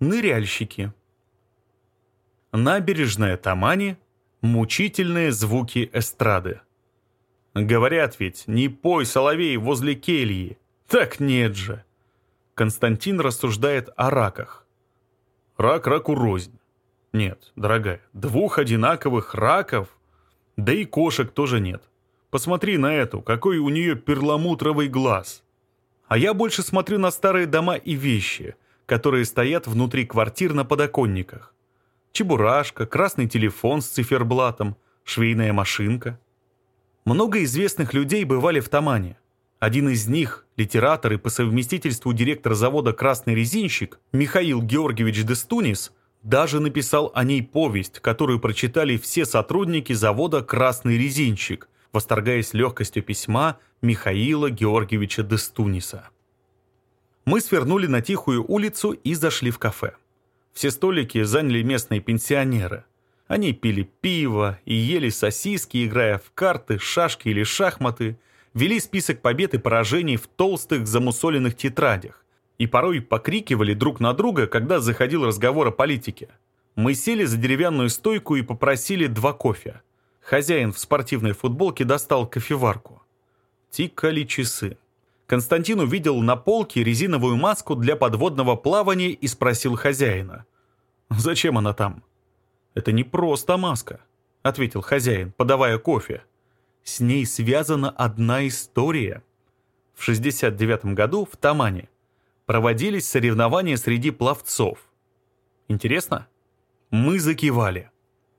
ныряльщики. Набережная Тамани, мучительные звуки эстрады. Говорят ведь, не пой, соловей, возле кельи. Так нет же. Константин рассуждает о раках. Рак раку рознь. Нет, дорогая, двух одинаковых раков, да и кошек тоже нет. Посмотри на эту, какой у нее перламутровый глаз. А я больше смотрю на старые дома и вещи – которые стоят внутри квартир на подоконниках. Чебурашка, красный телефон с циферблатом, швейная машинка. Много известных людей бывали в Тамане. Один из них, литератор и по совместительству директор завода «Красный резинщик» Михаил Георгиевич Дестунис, даже написал о ней повесть, которую прочитали все сотрудники завода «Красный резинщик», восторгаясь легкостью письма Михаила Георгиевича Дестуниса. Мы свернули на тихую улицу и зашли в кафе. Все столики заняли местные пенсионеры. Они пили пиво и ели сосиски, играя в карты, шашки или шахматы, вели список побед и поражений в толстых замусоленных тетрадях и порой покрикивали друг на друга, когда заходил разговор о политике. Мы сели за деревянную стойку и попросили два кофе. Хозяин в спортивной футболке достал кофеварку. Тикали часы. Константин увидел на полке резиновую маску для подводного плавания и спросил хозяина. «Зачем она там?» «Это не просто маска», — ответил хозяин, подавая кофе. «С ней связана одна история». В 69 году в Тамане проводились соревнования среди пловцов. Интересно? Мы закивали.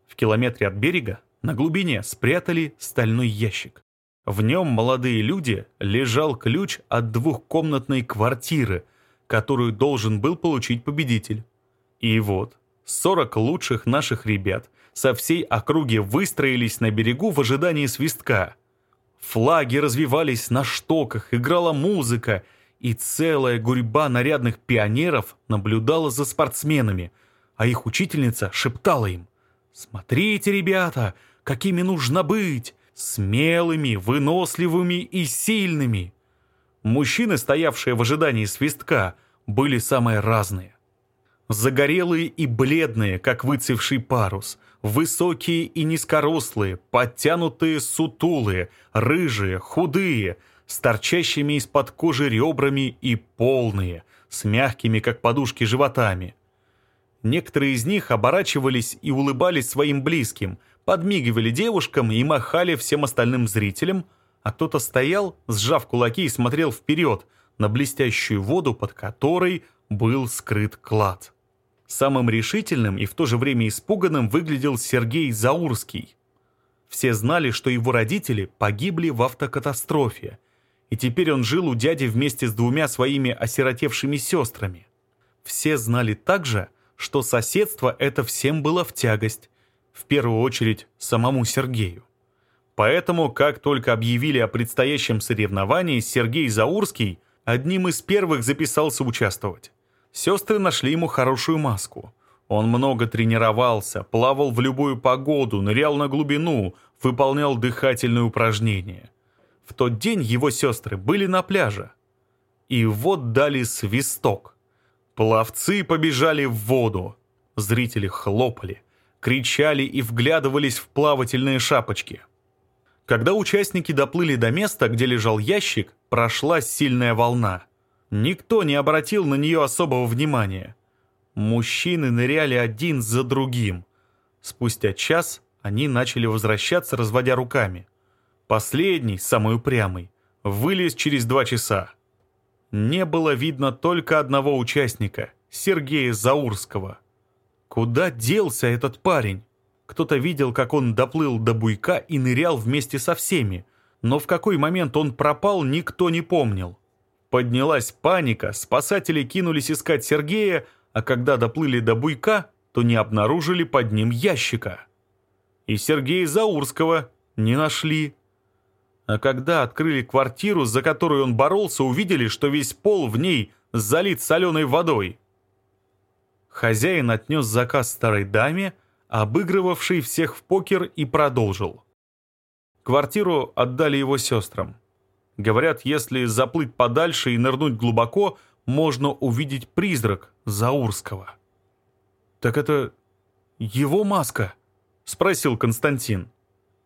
В километре от берега на глубине спрятали стальной ящик. В нем молодые люди лежал ключ от двухкомнатной квартиры, которую должен был получить победитель. И вот, 40 лучших наших ребят со всей округи выстроились на берегу в ожидании свистка. Флаги развивались на штоках, играла музыка, и целая гурьба нарядных пионеров наблюдала за спортсменами, а их учительница шептала им «Смотрите, ребята, какими нужно быть! смелыми, выносливыми и сильными. Мужчины, стоявшие в ожидании свистка, были самые разные. Загорелые и бледные, как выцевший парус, высокие и низкорослые, подтянутые, сутулые, рыжие, худые, с торчащими из-под кожи ребрами и полные, с мягкими, как подушки, животами. Некоторые из них оборачивались и улыбались своим близким – подмигивали девушкам и махали всем остальным зрителям, а кто-то стоял, сжав кулаки и смотрел вперед на блестящую воду, под которой был скрыт клад. Самым решительным и в то же время испуганным выглядел Сергей Заурский. Все знали, что его родители погибли в автокатастрофе, и теперь он жил у дяди вместе с двумя своими осиротевшими сестрами. Все знали также, что соседство это всем было в тягость, в первую очередь самому Сергею. Поэтому, как только объявили о предстоящем соревновании, Сергей Заурский одним из первых записался участвовать. Сестры нашли ему хорошую маску. Он много тренировался, плавал в любую погоду, нырял на глубину, выполнял дыхательные упражнения. В тот день его сестры были на пляже. И вот дали свисток. Пловцы побежали в воду. Зрители хлопали – кричали и вглядывались в плавательные шапочки. Когда участники доплыли до места, где лежал ящик, прошла сильная волна. Никто не обратил на нее особого внимания. Мужчины ныряли один за другим. Спустя час они начали возвращаться, разводя руками. Последний, самый упрямый, вылез через два часа. Не было видно только одного участника — Сергея Заурского — Куда делся этот парень? Кто-то видел, как он доплыл до буйка и нырял вместе со всеми, но в какой момент он пропал, никто не помнил. Поднялась паника, спасатели кинулись искать Сергея, а когда доплыли до буйка, то не обнаружили под ним ящика. И Сергея Заурского не нашли. А когда открыли квартиру, за которую он боролся, увидели, что весь пол в ней залит соленой водой. Хозяин отнес заказ старой даме, обыгрывавшей всех в покер, и продолжил. Квартиру отдали его сестрам. Говорят, если заплыть подальше и нырнуть глубоко, можно увидеть призрак Заурского. «Так это его маска?» — спросил Константин.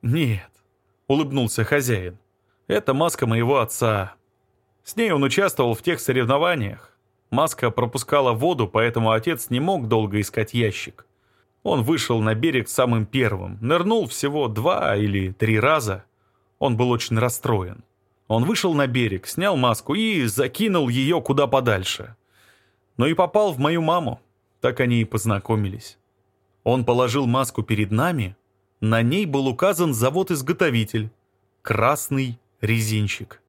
«Нет», — улыбнулся хозяин. «Это маска моего отца. С ней он участвовал в тех соревнованиях. Маска пропускала воду, поэтому отец не мог долго искать ящик. Он вышел на берег самым первым, нырнул всего два или три раза. Он был очень расстроен. Он вышел на берег, снял маску и закинул ее куда подальше. Но и попал в мою маму. Так они и познакомились. Он положил маску перед нами. На ней был указан завод-изготовитель. Красный резинчик.